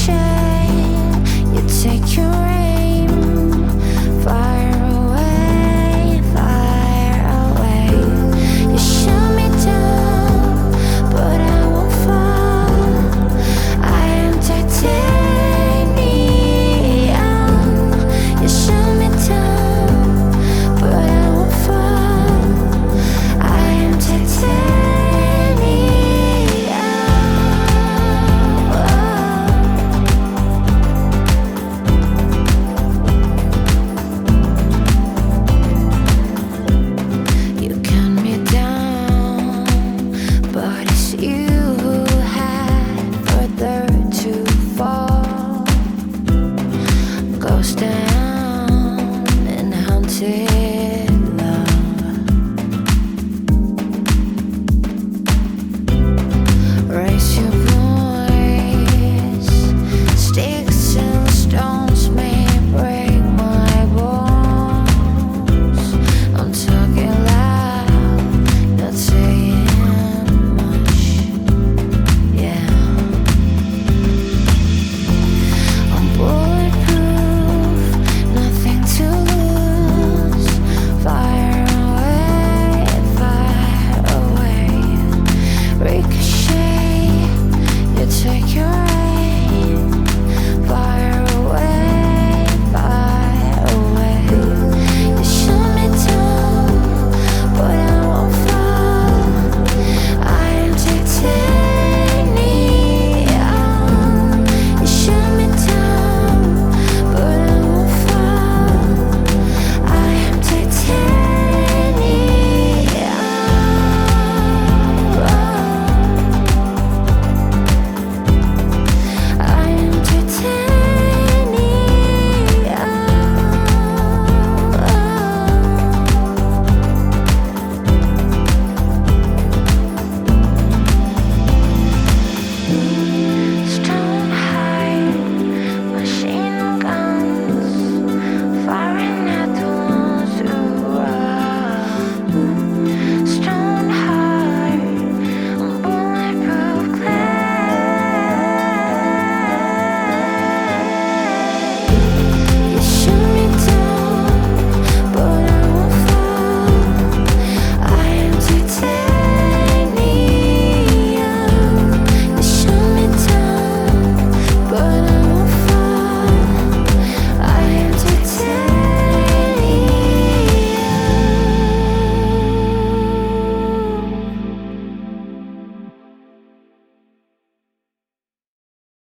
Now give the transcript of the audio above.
shame. You take your